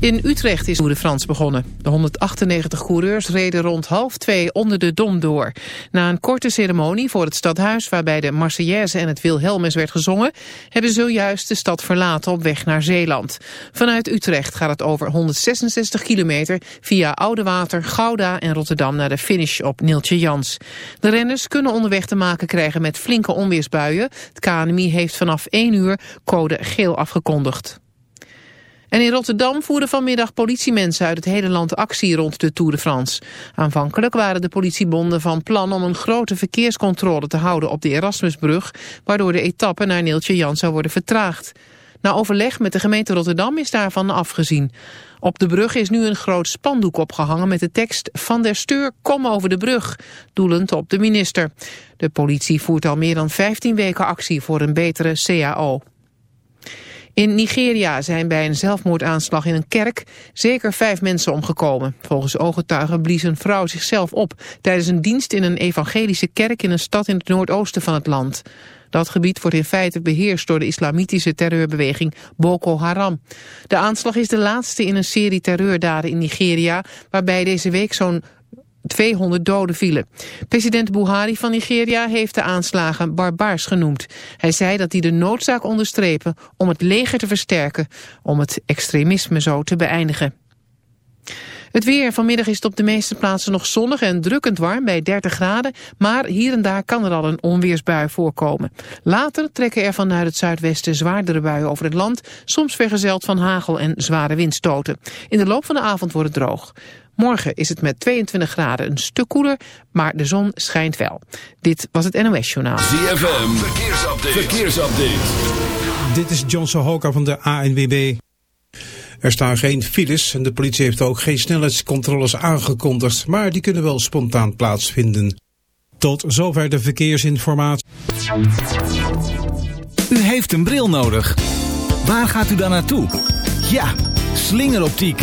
In Utrecht is de France begonnen. De 198 coureurs reden rond half twee onder de Dom door. Na een korte ceremonie voor het stadhuis... waarbij de Marseillaise en het Wilhelmus werd gezongen... hebben zojuist de stad verlaten op weg naar Zeeland. Vanuit Utrecht gaat het over 166 kilometer... via Oudewater, Gouda en Rotterdam naar de finish op Nieltje Jans. De renners kunnen onderweg te maken krijgen met flinke onweersbuien. Het KNMI heeft vanaf 1 uur code geel afgekondigd. En in Rotterdam voeren vanmiddag politiemensen uit het hele land actie rond de Tour de France. Aanvankelijk waren de politiebonden van plan om een grote verkeerscontrole te houden op de Erasmusbrug, waardoor de etappe naar Neeltje Jan zou worden vertraagd. Na overleg met de gemeente Rotterdam is daarvan afgezien. Op de brug is nu een groot spandoek opgehangen met de tekst Van der Steur, kom over de brug, doelend op de minister. De politie voert al meer dan 15 weken actie voor een betere CAO. In Nigeria zijn bij een zelfmoordaanslag in een kerk zeker vijf mensen omgekomen. Volgens ooggetuigen blies een vrouw zichzelf op tijdens een dienst in een evangelische kerk in een stad in het noordoosten van het land. Dat gebied wordt in feite beheerst door de islamitische terreurbeweging Boko Haram. De aanslag is de laatste in een serie terreurdaden in Nigeria, waarbij deze week zo'n 200 doden vielen. President Buhari van Nigeria heeft de aanslagen barbaars genoemd. Hij zei dat hij de noodzaak onderstrepen om het leger te versterken... om het extremisme zo te beëindigen. Het weer. Vanmiddag is op de meeste plaatsen nog zonnig en drukkend warm bij 30 graden. Maar hier en daar kan er al een onweersbui voorkomen. Later trekken er vanuit het zuidwesten zwaardere buien over het land. Soms vergezeld van hagel en zware windstoten. In de loop van de avond wordt het droog. Morgen is het met 22 graden een stuk koeler, maar de zon schijnt wel. Dit was het NOS Journaal. ZFM, verkeersupdate. verkeersupdate. Dit is John Sohoka van de ANWB. Er staan geen files en de politie heeft ook geen snelheidscontroles aangekondigd, maar die kunnen wel spontaan plaatsvinden. Tot zover de verkeersinformatie. U heeft een bril nodig. Waar gaat u dan naartoe? Ja, slingeroptiek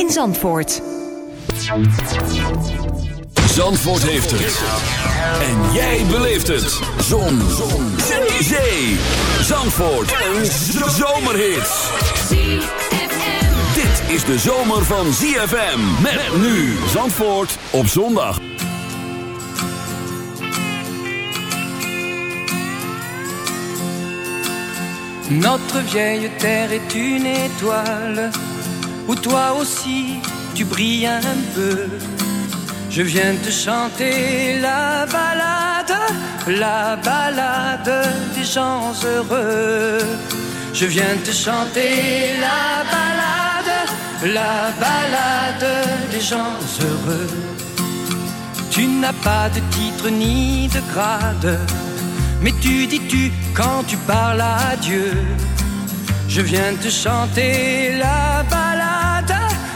in Zandvoort. Zandvoort heeft het. En jij beleeft het. Zon. Zon. Zee. Zee. Zandvoort. Een zomerhit. Dit is de zomer van ZFM. Met nu Zandvoort op zondag. Notre vieille terre est une étoile où toi aussi tu brilles un peu. Je viens te chanter la balade, la balade des gens heureux. Je viens te chanter la balade, la balade des gens heureux. Tu n'as pas de titre ni de grade, mais tu dis tu quand tu parles à Dieu. Je viens te chanter la balade,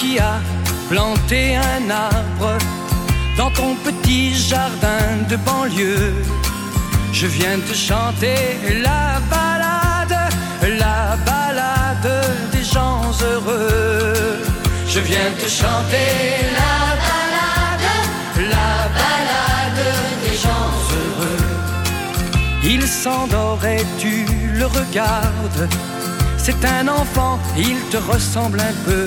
qui as planté un arbre dans ton petit jardin de banlieue, je viens te chanter la balade, la balade des gens heureux. Je viens te chanter la balade, la balade des gens heureux. Il s'endort et tu le regardes. C'est un enfant, il te ressemble un peu.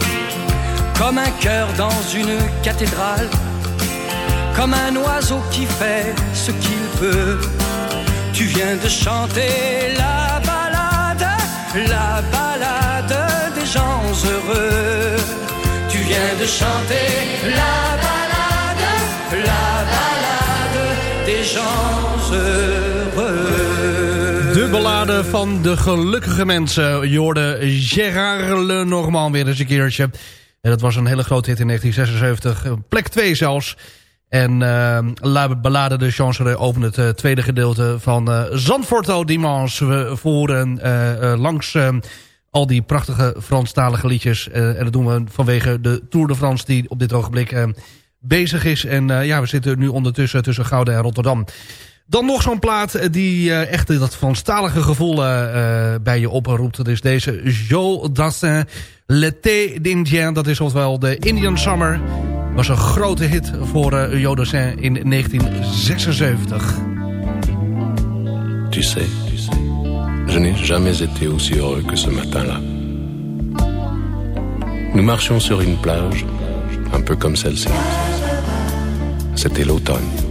Comme un cœur dans une cathédrale, comme un oiseau qui fait ce qu'il peut. Tu viens de chanter la balade, la balade des gens heureux. Tu viens de chanter la balade, la balade des gens heureux. De ballade van de gelukkige mensen. Je hoorde Gérard Lenormand weer eens een keertje. En dat was een hele grote hit in 1976. Plek 2 zelfs. En uh, La Ballade de Chancerie opent het uh, tweede gedeelte van uh, Zandvoort Dimanche. We voeren langs al die prachtige Franstalige liedjes. en dat doen we vanwege de Tour de France die op dit ogenblik bezig is. En ja, we zitten nu ondertussen tussen Gouden en Rotterdam. Dan nog zo'n plaat die echt dat Franstalige gevoel bij je oproept. Dat is deze Jo Dassin, L'été d'Indien. Dat is ofwel de Indian Summer was een grote hit voor uh, Jodassin in 1976. Tu sais, je n'ai jamais été aussi heureux que ce matin-là. Nous marchions sur une plage, un peu comme celle-ci. C'était l'automne.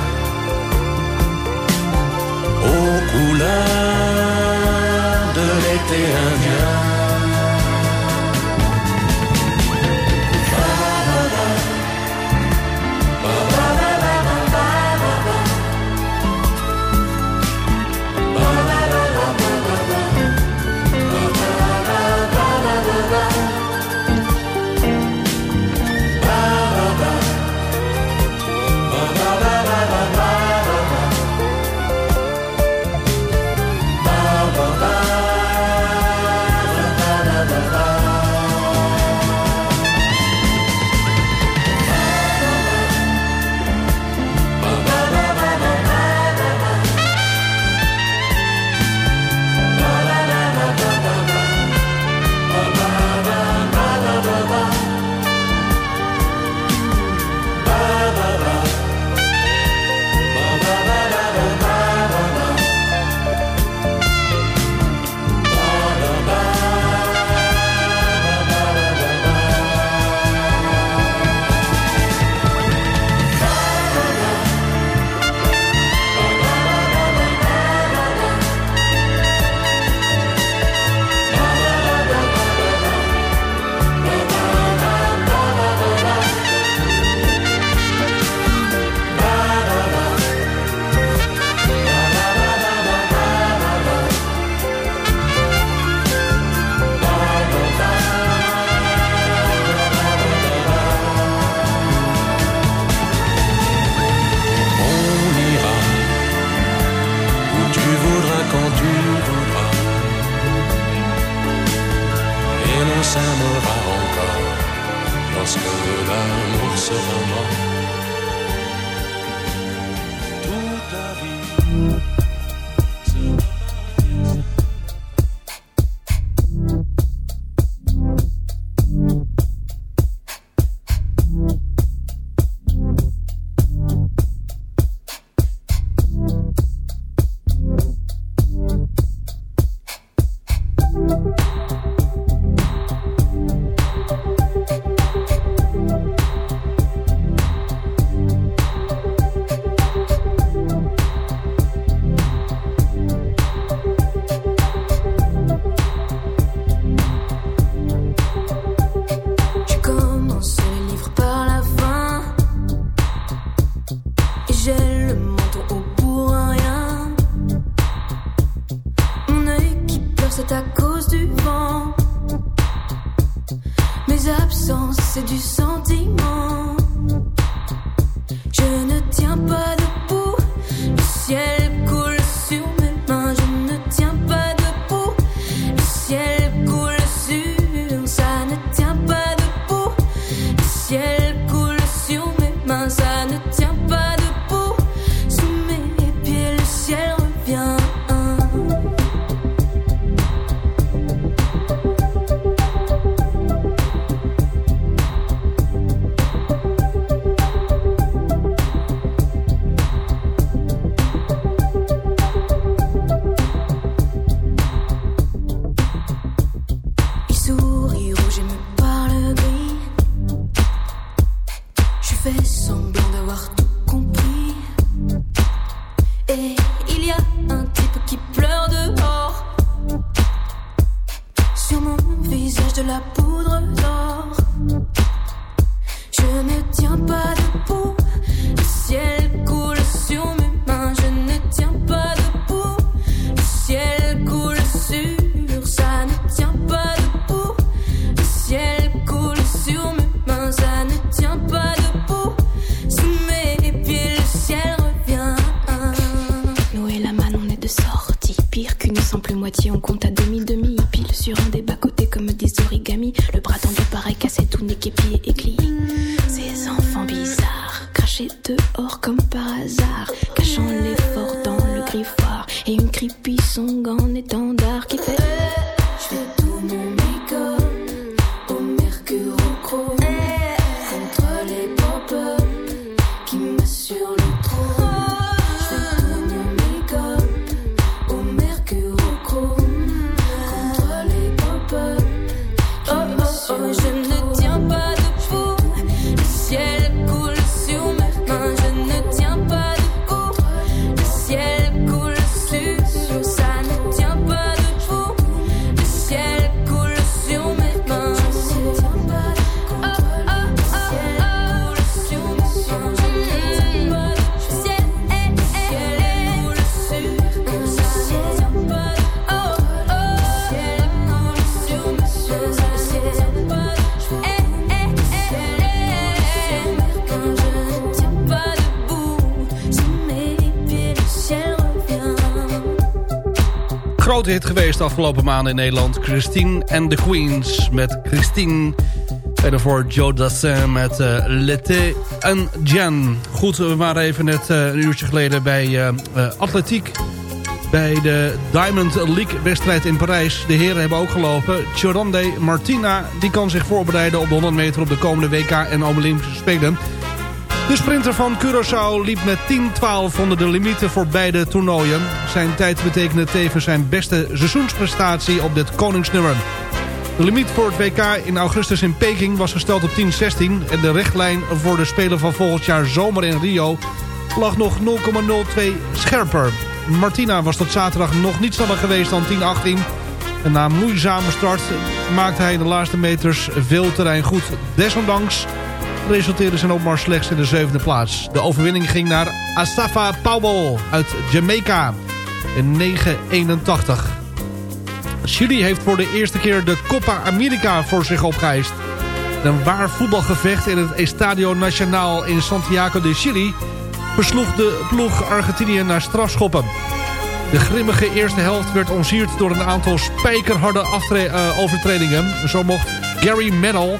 couleurs de l'été indien. Grote hit geweest afgelopen maanden in Nederland. Christine and the Queens met Christine. En daarvoor Joe Dassin met uh, en Jan. Goed, we waren even net uh, een uurtje geleden bij uh, atletiek. Bij de Diamond League wedstrijd in Parijs. De heren hebben ook gelopen. Chorande Martina die kan zich voorbereiden op de 100 meter op de komende WK en Olympische Spelen. De sprinter van Curaçao liep met 10-12 onder de limieten voor beide toernooien. Zijn tijd betekende tevens zijn beste seizoensprestatie op dit koningsnummer. De limiet voor het WK in augustus in Peking was gesteld op 10-16... en de richtlijn voor de Spelen van volgend jaar zomer in Rio lag nog 0,02 scherper. Martina was tot zaterdag nog niet sneller geweest dan 10-18... en na een moeizame start maakte hij in de laatste meters veel terrein goed. Desondanks resulteerde zijn opmars slechts in de zevende plaats. De overwinning ging naar Asafa Powell uit Jamaica in 981. Chili heeft voor de eerste keer de Copa America voor zich opgeëist. Een waar voetbalgevecht in het Estadio Nacional in Santiago de Chili... versloeg de ploeg Argentinië naar strafschoppen. De grimmige eerste helft werd onzierd door een aantal spijkerharde uh, overtredingen. Zo mocht Gary Medal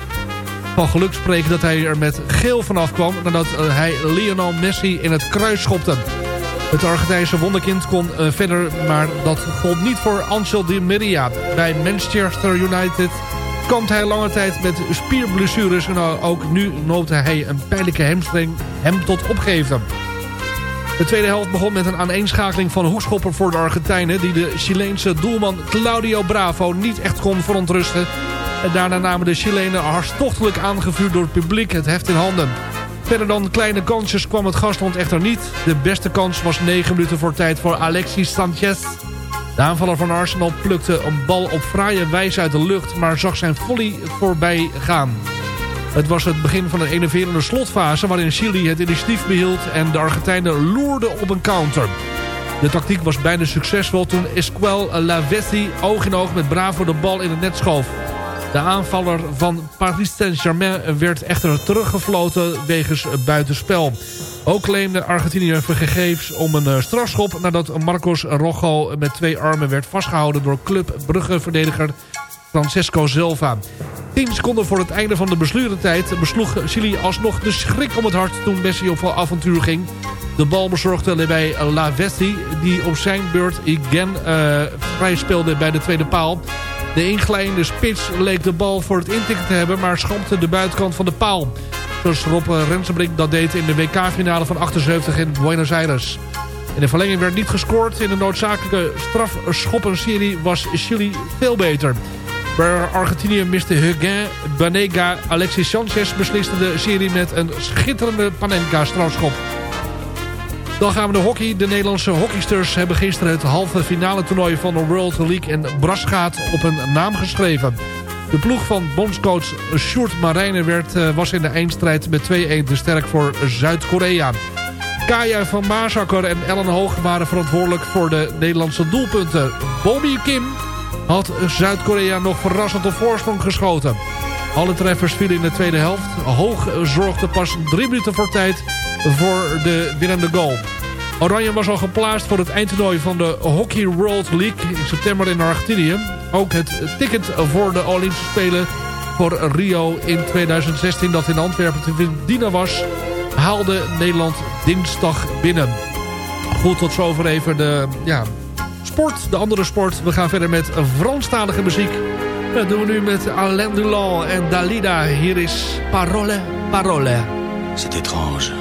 van geluk spreken dat hij er met geel vanaf kwam... nadat uh, hij Lionel Messi in het kruis schopte. Het Argentijnse wonderkind kon uh, verder, maar dat gold niet voor Angel Di Maria. Bij Manchester United kampt hij lange tijd met spierblessures... en ook nu noopte hij een pijnlijke hamstring hem tot opgeven. De tweede helft begon met een aaneenschakeling van hoekschoppen voor de Argentijnen... die de Chileense doelman Claudio Bravo niet echt kon verontrusten... En daarna namen de Chilenen hartstochtelijk aangevuurd door het publiek het heft in handen. Verder dan kleine kansjes kwam het gastland echter niet. De beste kans was 9 minuten voor tijd voor Alexis Sanchez. De aanvaller van Arsenal plukte een bal op fraaie wijze uit de lucht... maar zag zijn volley voorbij gaan. Het was het begin van een enerverende slotfase... waarin Chili het initiatief behield en de Argentijnen loerden op een counter. De tactiek was bijna succesvol toen Esquel Lavezzi oog in oog met Bravo de bal in het net schoof. De aanvaller van Paris Saint-Germain werd echter teruggefloten wegens buitenspel. Ook claimde Argentinië vergeefs om een eh, strafschop... nadat Marcos Rojo met twee armen werd vastgehouden... door Club Brugge-verdediger Francesco Silva. 10 seconden voor het einde van de beslurentijd besloeg Chili alsnog de schrik om het hart toen Messi op avontuur ging. De bal bezorgde bij Lavetti, die op zijn beurt igen uh, vrij speelde bij de tweede paal. De inglijdende spits leek de bal voor het intikken te hebben... maar schampte de buitenkant van de paal. Zoals Rob Rensenbrink dat deed in de WK-finale van 78 in Buenos Aires. In de verlenging werd niet gescoord. In de noodzakelijke strafschoppenserie was Chili veel beter. Bij Argentinië miste Huguin, Banega, Alexis Sanchez besliste de serie met een schitterende Panenka-strafschop. Dan gaan we de hockey. De Nederlandse hockeysters hebben gisteren het halve finale toernooi van de World League in Brasgaat op een naam geschreven. De ploeg van bondscoach Sjoerd Marijnen werd, uh, was in de eindstrijd met 2-1 te sterk voor Zuid-Korea. Kaya van Maasakker en Ellen Hoog waren verantwoordelijk voor de Nederlandse doelpunten. Bobby Kim had Zuid-Korea nog verrassend op voorsprong geschoten. Alle treffers vielen in de tweede helft. Hoog zorgde pas drie minuten voor tijd voor de winnende goal. Oranje was al geplaatst voor het eindtoernooi van de Hockey World League in september in Argentinië. Ook het ticket voor de Olympische Spelen voor Rio in 2016 dat in Antwerpen te verdienen was, haalde Nederland dinsdag binnen. Goed, tot zover even de ja, sport, de andere sport. We gaan verder met Franstalige muziek. Dat doen we nu met Alain Delon en Dalida. Hier is Parole, Parole. C'est étrange.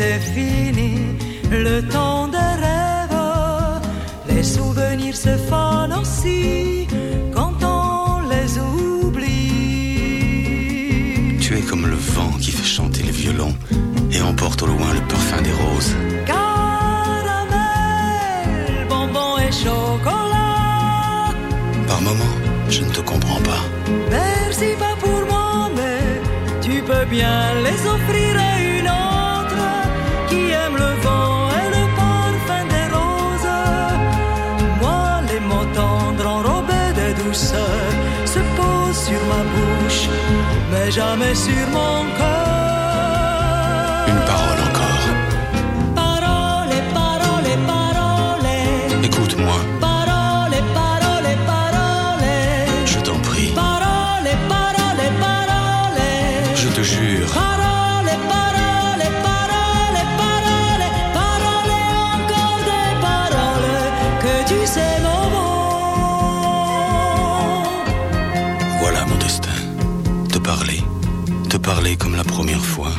c'est fini, le temps des rêves. Les souvenirs se fanent aussi quand on les oublie. Tu es comme le vent qui fait chanter les violons et emporte au loin le parfum des roses. Caramel, bonbon et chocolat. Par moments, je ne te comprends pas. Merci pas pour moi, mais tu peux bien les offrir à une jamais sur mon cœur. Parler comme la première fois.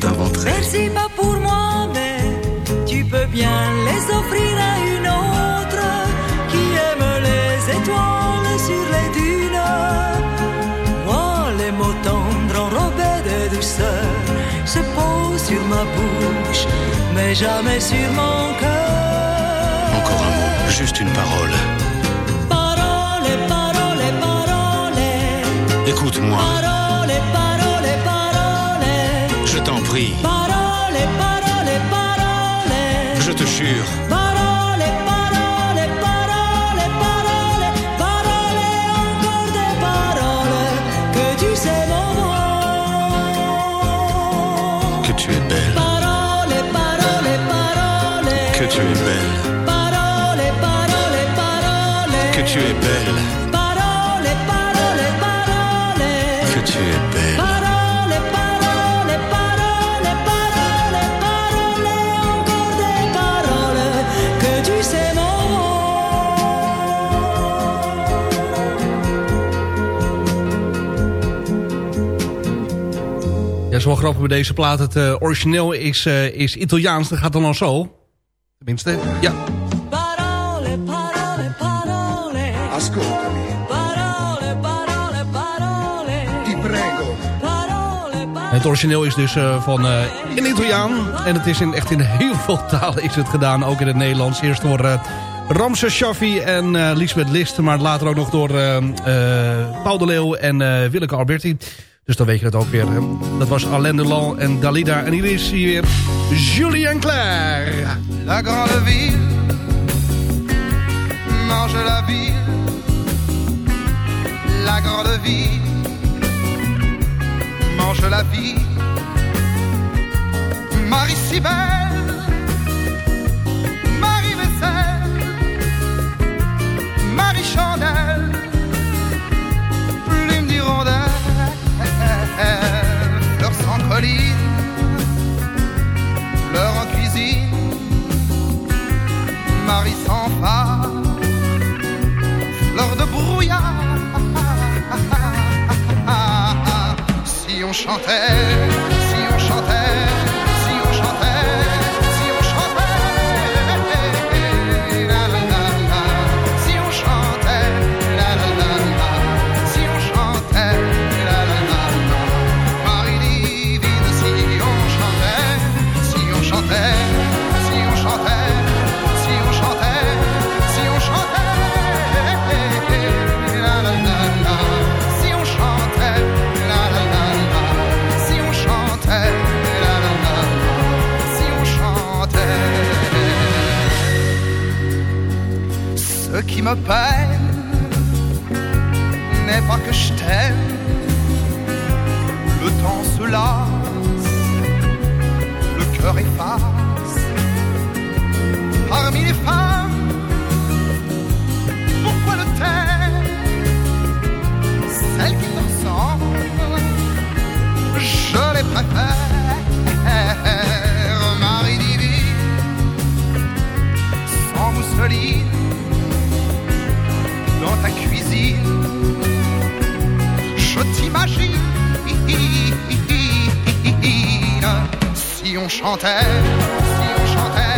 Je. Merci pas pour moi, mais tu peux bien les offrir à une autre qui aime les étoiles sur les dunes. Moi, les mots tendres enrobés de douceur se posent sur ma bouche, mais jamais sur mon cœur. Encore un mot, juste une parole. Parole, parole, parole. Écoute-moi, is wel grappig bij deze plaat. Het eh, origineel is, eh, is Italiaans. Dat gaat dan al zo. Tenminste, ja. Parole, parole, parole. Ascoltami, Parole, parole, parole. ti prego. Parole, parole. Het origineel is dus eh, van eh, in Italiaan. En het is in, echt in heel veel talen is het gedaan. Ook in het Nederlands. Eerst door eh Ramses Shaffi en eh Lisbeth List. Maar later ook nog door eh, eh, Paul de Leeuw en eh Willeke Alberti. Dus dan weet je het ook weer. hè. Dat was Alain Delon en Dalida. En hier is hier weer Julien Claire. La grande ville mange la ville. La grande ville mange la vie. Marie si colline, fleur en cuisine. Marie sans phare, fleur de brouillard. Si on chantait, me peine n'est pas que je t'aime, le temps se lasse, Je t'imagine si on chantait, si on chantait.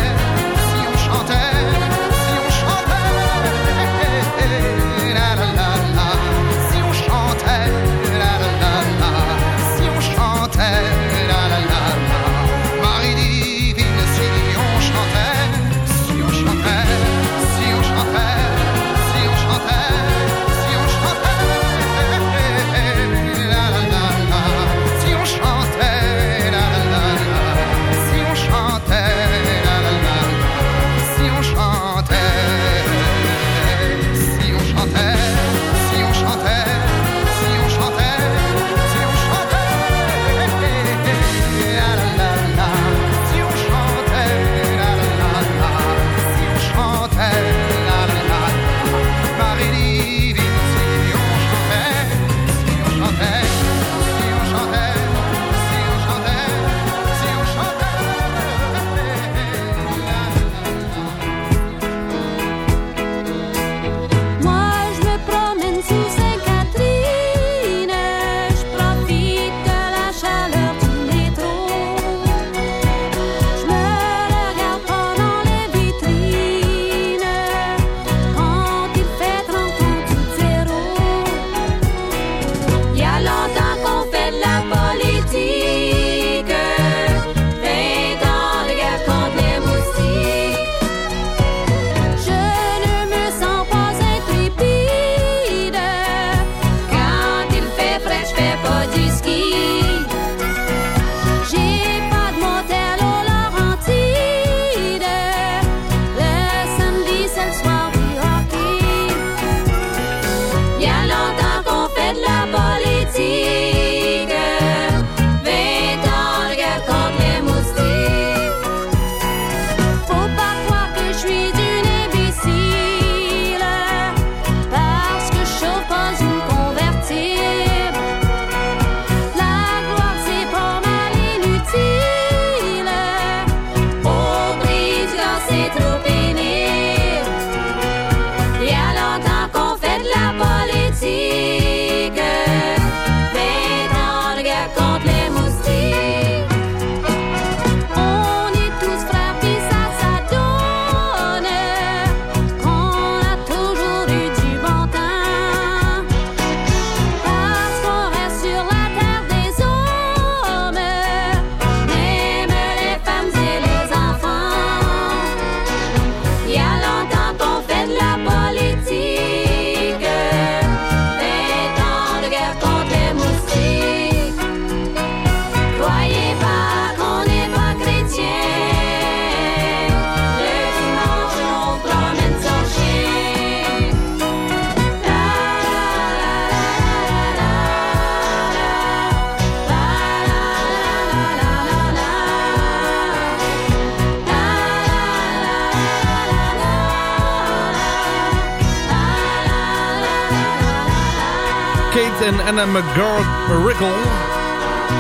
En een eh, McGraw-Rickle.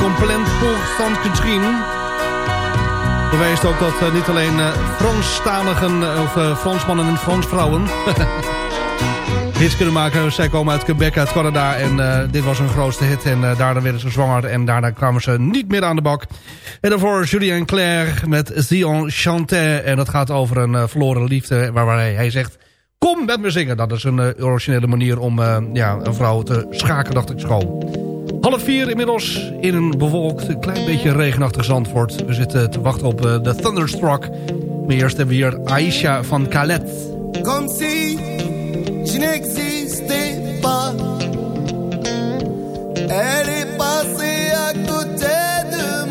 Complent pour van Katrien. Bewijst ook dat eh, niet alleen eh, Franstaligen of Fransmannen en Fransvrouwen... hits kunnen maken. Zij komen uit Quebec, uit Canada. En dit was hun grootste hit. En daarna werden ze zwanger. En daarna kwamen ze niet meer aan de bak. En daarvoor Julien Claire met Zion Chantin. En dat gaat over een verloren liefde. Waarbij hij zegt... Kom met me zingen. Dat is een eh, originele manier om eh, ja, een vrouw te schaken, dacht ik, schoon. Half vier inmiddels in een bewolkt, klein beetje regenachtig Zandvoort. We zitten te wachten op eh, de Thunderstruck. Maar eerst hebben we hier Aisha van Calet. Comme si je n'existais pas. Elle est passée à côté de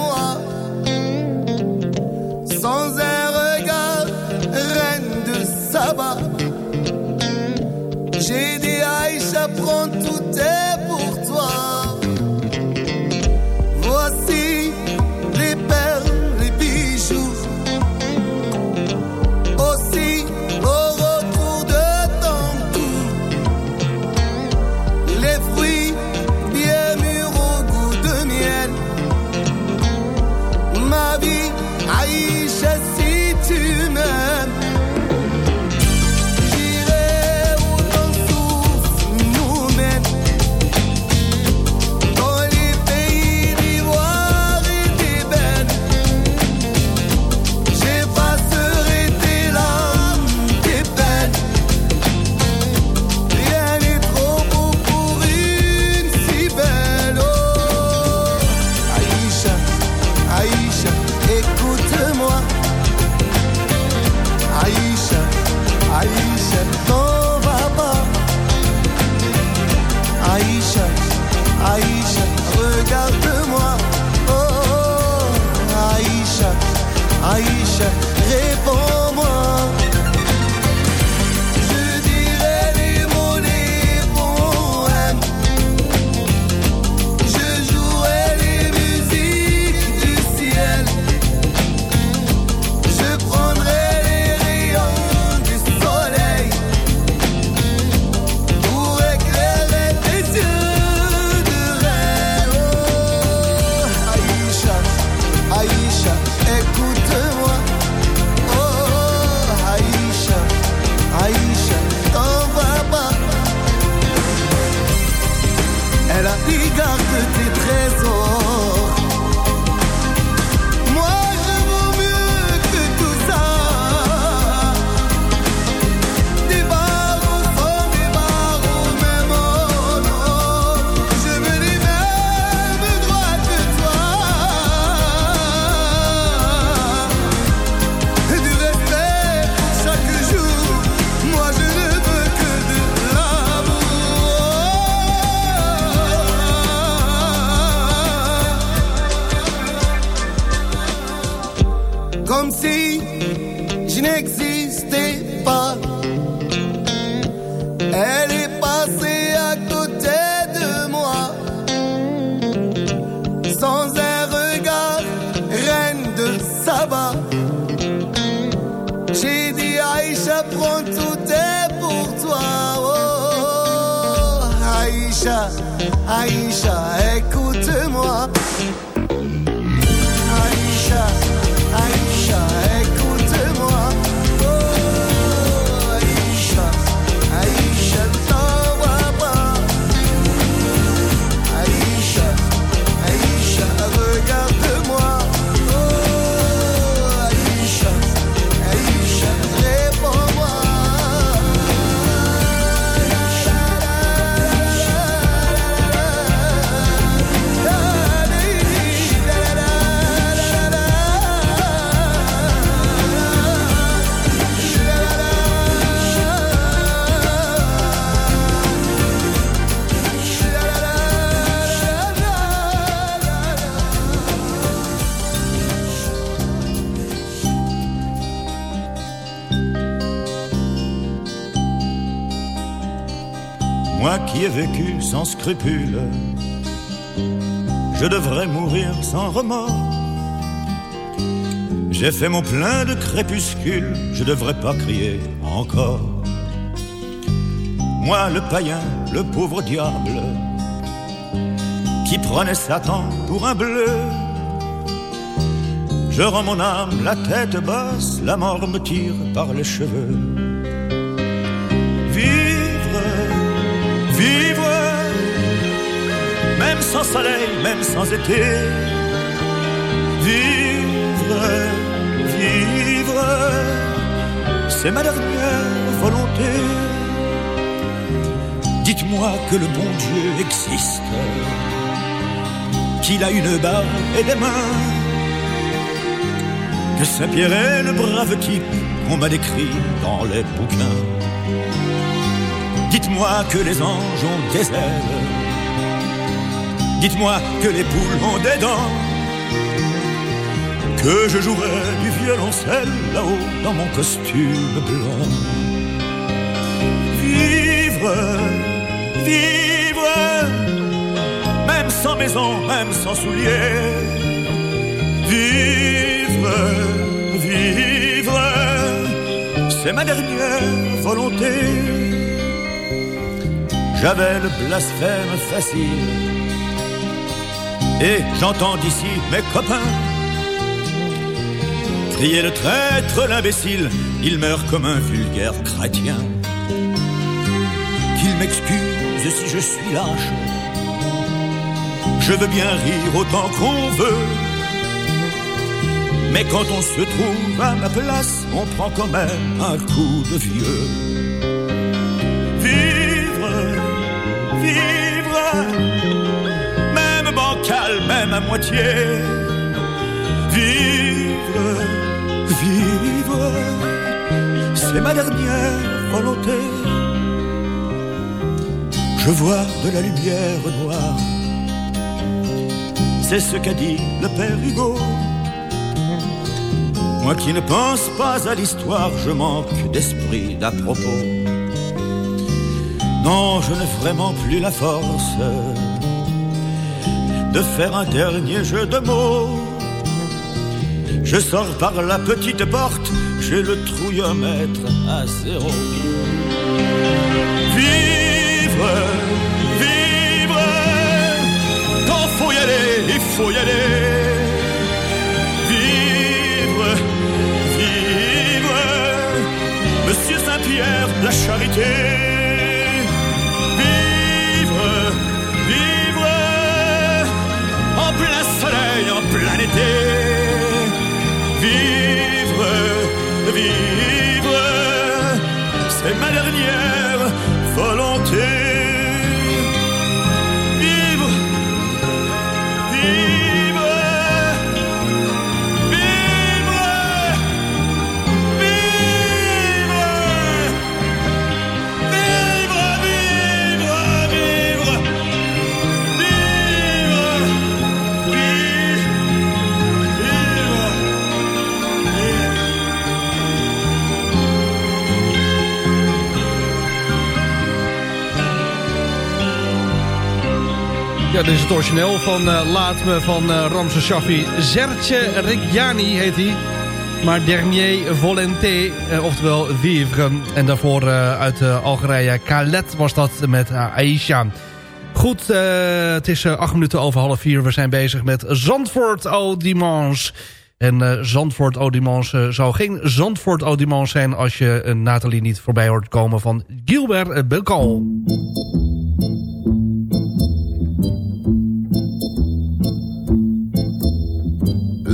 sans scrupule, je devrais mourir sans remords. J'ai fait mon plein de crépuscule, je devrais pas crier encore. Moi le païen, le pauvre diable, qui prenait Satan pour un bleu. Je rends mon âme la tête basse, la mort me tire par les cheveux. Sans soleil, même sans été. Vivre, vivre, c'est ma dernière volonté. Dites-moi que le bon Dieu existe, qu'il a une barbe et des mains, que Saint-Pierre est le brave type qu'on m'a décrit dans les bouquins. Dites-moi que les anges ont des ailes. Dites-moi que les poules ont des dents. Que je jouerai du violoncelle là-haut dans mon costume blanc. Vivre, vivre, même sans maison, même sans souliers. Vivre, vivre, c'est ma dernière volonté. J'avais le blasphème facile. Et j'entends d'ici mes copains crier le traître, l'imbécile. Il meurt comme un vulgaire chrétien. Qu'il m'excuse si je suis lâche. Je veux bien rire autant qu'on veut. Mais quand on se trouve à ma place, on prend quand même un coup de vieux. À moitié. Vivre, vivre, c'est ma dernière volonté. Je vois de la lumière noire, c'est ce qu'a dit le père Hugo. Moi qui ne pense pas à l'histoire, je manque d'esprit d'à propos. Non, je n'ai vraiment plus la force de faire un dernier jeu de mots. Je sors par la petite porte, j'ai le trouillomètre à zéro. Vivre, vivre, quand faut y aller, il faut y aller. Vivre, vivre, Monsieur Saint-Pierre, la charité. vérité Ja, dit is het origineel van eh, Laat Me van uh, Ramse Shaffi. Zertje Rikjani heet hij. Maar Dernier Volonté, eh, oftewel Vivre. En daarvoor uit Algerije, Khaled was dat met Aisha. Goed, het is acht minuten over half vier. We zijn bezig met Zandvoort au. En Zandvoort au zou geen Zandvoort au zijn... als je Nathalie niet voorbij hoort komen van Gilbert Belcal.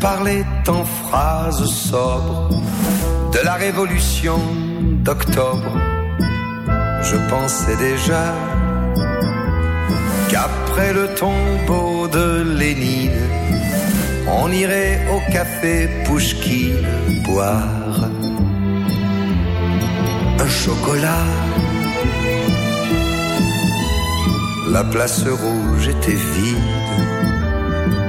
Parlait en phrases sobres de la révolution d'octobre. Je pensais déjà qu'après le tombeau de Lénine, on irait au café Pouchkine boire un chocolat. La place rouge était vide.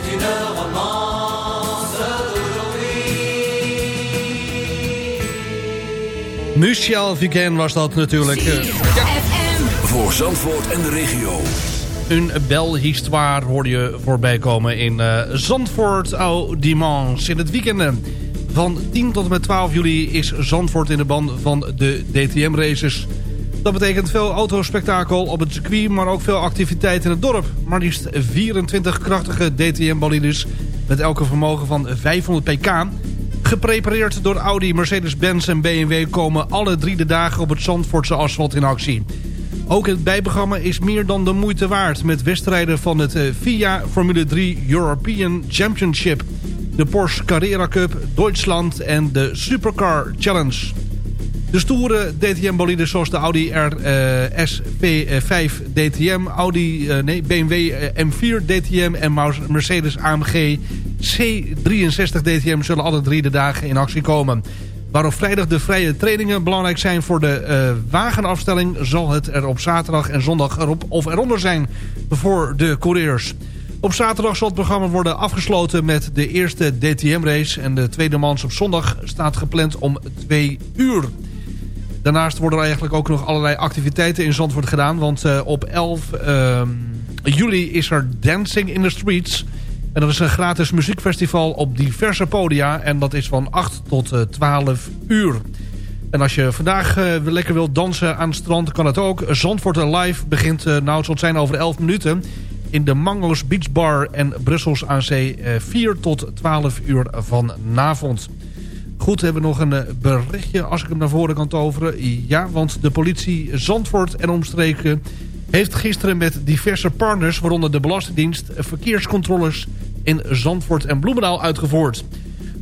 C'est une romance d'aujourd'hui. Michel Vigen was dat natuurlijk. eh, Voor Zandvoort en de regio. Een bel-histoire hoorde je voorbij komen in eh, Zandvoort au Dimanche. In het weekend van 10 tot en met 12 juli is Zandvoort in de band van de DTM-races. Dat betekent veel autospektakel op het circuit, maar ook veel activiteit in het dorp. Maar liefst 24 krachtige DTM-bolides met elke vermogen van 500 pk. Geprepareerd door Audi, Mercedes-Benz en BMW komen alle drie de dagen op het Zandvoortse asfalt in actie. Ook het bijprogramma is meer dan de moeite waard... met wedstrijden van het eh, FIA Formule 3 European Championship... de Porsche Carrera Cup, Duitsland en de Supercar Challenge. De stoere DTM-boliden zoals de Audi RSP5 DTM, Audi, uh, nee, BMW M4 DTM en Mercedes AMG C63 DTM zullen alle drie de dagen in actie komen. Waar op vrijdag de vrije trainingen belangrijk zijn voor de wagenafstelling... zal het er op zaterdag en zondag erop of eronder zijn voor de coureurs. Op zaterdag zal het programma worden afgesloten met de eerste DTM-race... en de tweede mans op zondag staat gepland om twee uur. Daarnaast worden er eigenlijk ook nog allerlei activiteiten in Zandvoort gedaan... want uh, op 11 uh, juli is er Dancing in the Streets... En dat is een gratis muziekfestival op diverse podia. En dat is van 8 tot uh, 12 uur. En als je vandaag uh, lekker wilt dansen aan het strand, kan het ook. Zandvoort Live begint, uh, nou het zal zijn over 11 minuten... in de Mango's Beach Bar en Brussels aan Zee 4 tot 12 uur vanavond. Goed, we hebben nog een berichtje als ik hem naar voren kan toveren. Ja, want de politie Zandvoort en omstreken heeft gisteren met diverse partners... waaronder de Belastingdienst, verkeerscontroles in Zandvoort en Bloemendaal uitgevoerd.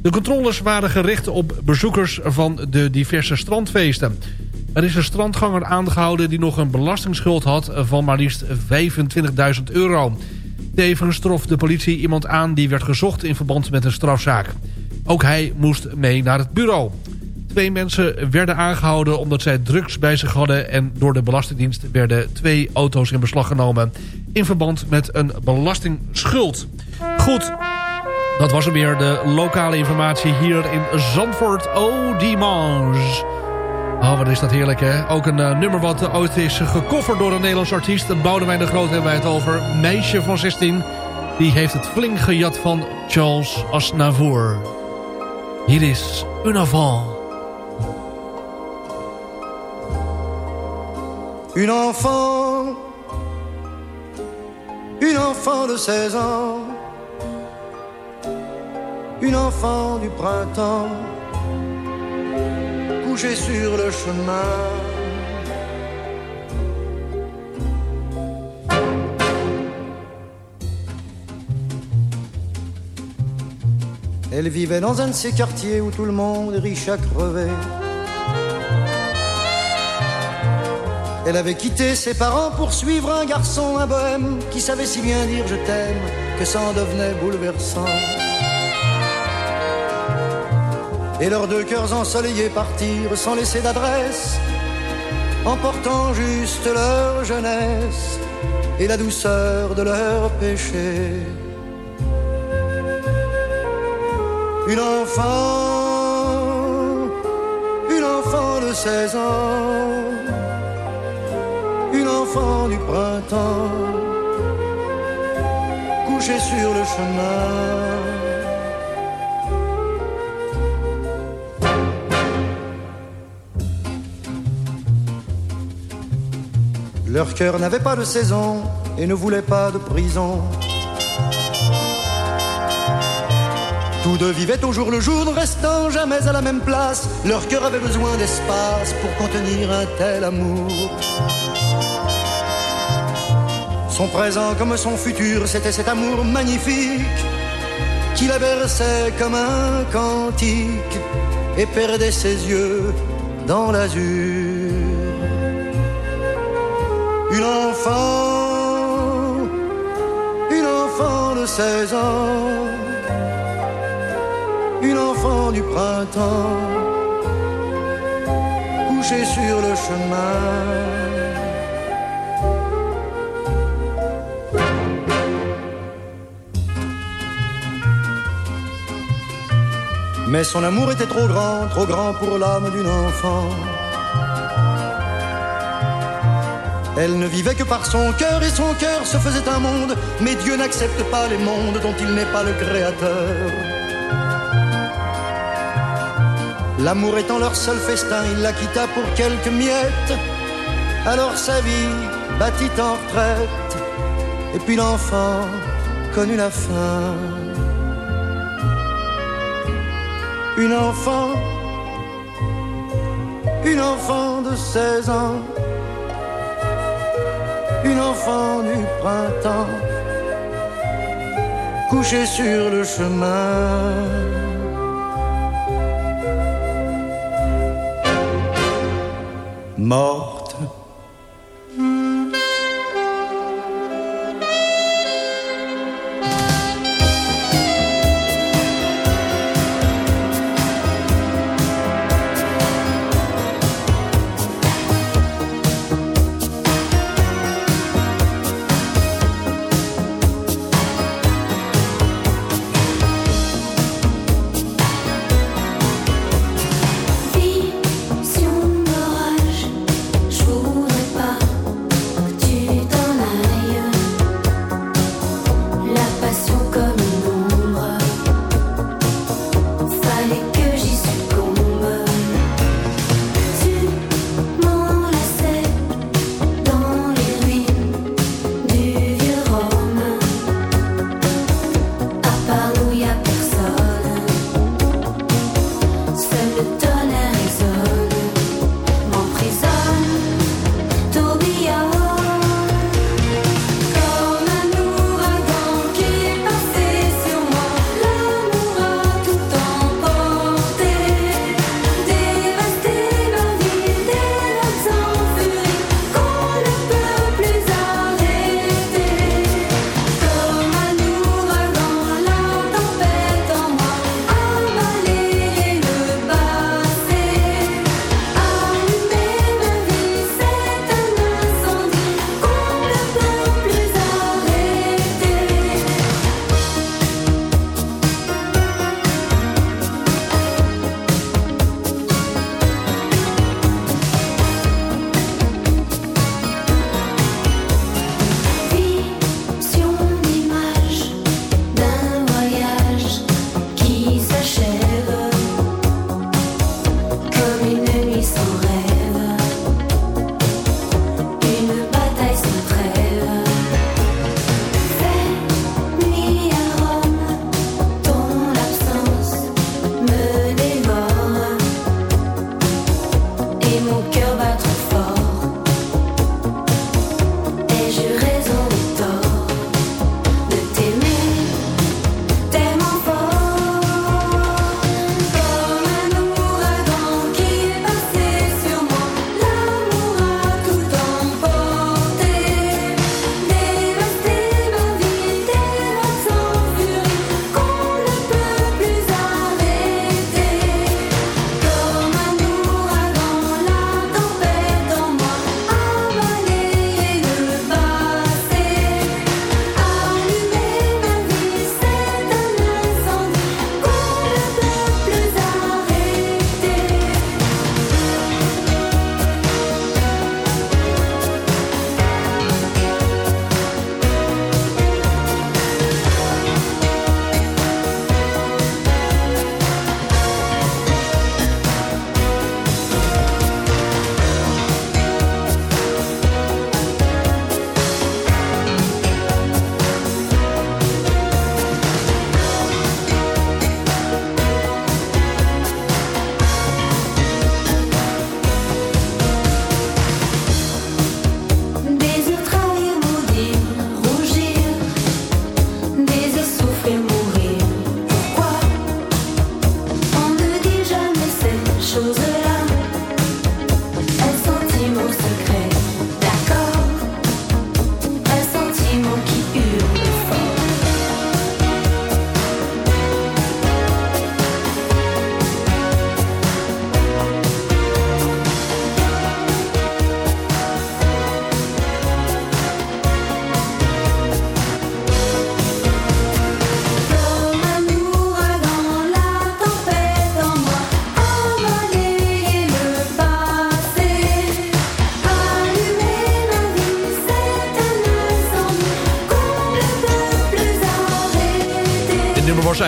De controles waren gericht op bezoekers van de diverse strandfeesten. Er is een strandganger aangehouden die nog een belastingsschuld had van maar liefst 25.000 euro. Tevens trof de politie iemand aan die werd gezocht in verband met een strafzaak. Ook hij moest mee naar het bureau. Twee mensen werden aangehouden omdat zij drugs bij zich hadden... en door de Belastingdienst werden twee auto's in beslag genomen... in verband met een belastingschuld. Goed, dat was hem weer de lokale informatie hier in Zandvoort. Oh, Dimanche. Oh, wat is dat heerlijk, hè? Ook een uh, nummer wat ooit is gekofferd door een Nederlands artiest. Boudewijn de Groot hebben wij het over. Meisje van 16. Die heeft het flink gejat van Charles Aznavour. Hier is Un Avant. Une enfant, une enfant de 16 ans, une enfant du printemps, couchée sur le chemin. Elle vivait dans un de ces quartiers où tout le monde est riche à crever. Elle avait quitté ses parents pour suivre un garçon, un bohème, qui savait si bien dire je t'aime que ça en devenait bouleversant. Et leurs deux cœurs ensoleillés partirent sans laisser d'adresse, emportant juste leur jeunesse et la douceur de leur péché. Une enfant, une enfant de 16 ans une enfant du printemps, couchée sur le chemin. Leur cœur n'avait pas de saison et ne voulait pas de prison. Tous deux vivaient au jour le jour, ne restant jamais à la même place. Leur cœur avait besoin d'espace pour contenir un tel amour. Son présent comme son futur, c'était cet amour magnifique qui la berçait comme un cantique et perdait ses yeux dans l'azur. Une enfant, une enfant de 16 ans, une enfant du printemps, couchée sur le chemin Mais son amour était trop grand, trop grand pour l'âme d'une enfant. Elle ne vivait que par son cœur et son cœur se faisait un monde. Mais Dieu n'accepte pas les mondes dont il n'est pas le créateur. L'amour étant leur seul festin, il la quitta pour quelques miettes. Alors sa vie battit en retraite. Et puis l'enfant connut la fin. Une enfant, une enfant de 16 ans, une enfant du printemps, couchée sur le chemin. 梦。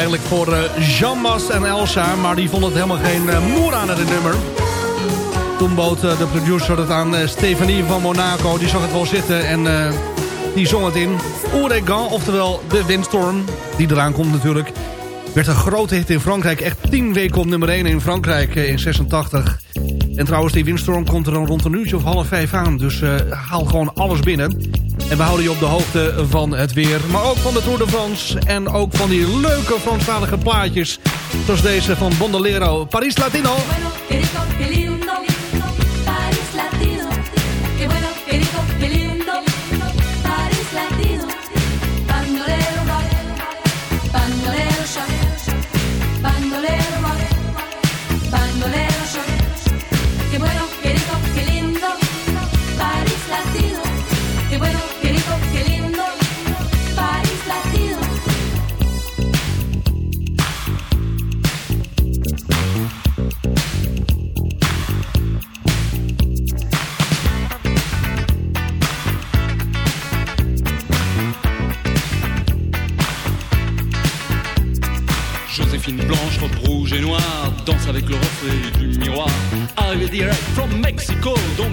Eigenlijk voor eh, Jean-Mas en Elsa. Maar die vonden het helemaal geen uh, moer aan het nummer. Toen bood eh, de producer het aan eh, Stefanie van Monaco. Die zag het wel zitten en eh, die zong het in. Ouragan, oftewel de windstorm. Die eraan komt natuurlijk. Werd een grote hit in Frankrijk. Echt tien weken op nummer 1 in Frankrijk eh, in 86. En trouwens, die windstorm komt er dan rond een uurtje of half vijf aan. Dus eh, haal gewoon alles binnen. En we houden je op de hoogte van het weer. Maar ook van de Tour de France. En ook van die leuke Franstalige plaatjes. Zoals deze van Bondolero. Paris Latino.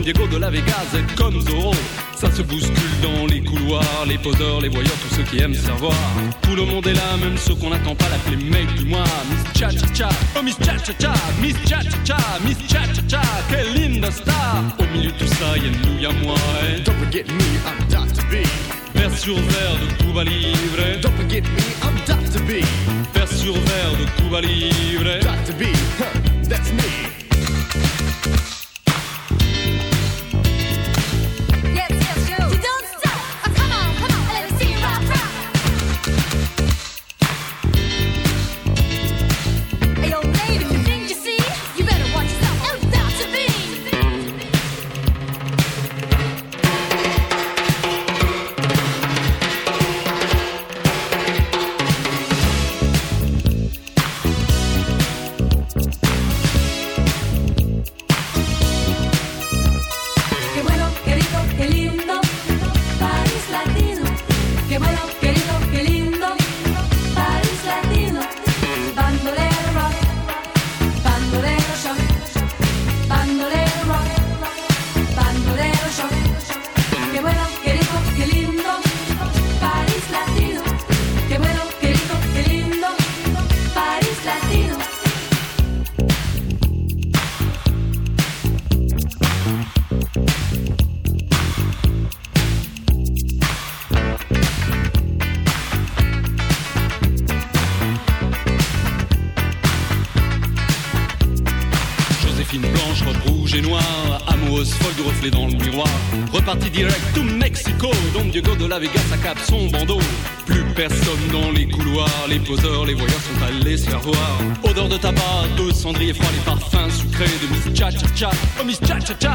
Diego de la Vegas est comme Zorro. Ça se bouscule dans les couloirs, les poseurs, les voyeurs, tous ceux qui aiment savoir. Tout le monde est là, même ceux qu'on n'attend pas, l'appeler mec du mois. Miss Cha Cha Cha, oh Miss Cha Cha Cha, Miss Cha Cha Cha, Miss Cha Cha Cha, quelle linda star. Au milieu de tout ça, y'a nous, y'a moi. Et... Don't forget me, I'm Dr. B. Vers sur verre de Cuba Libre. Don't forget me, I'm Dr. B. Vers sur verre de Cuba Libre. Dr. B, huh, that's me. Cendrier froid, les parfums sucrés de Miss Cha Cha Cha. Oh Miss Cha Cha Cha,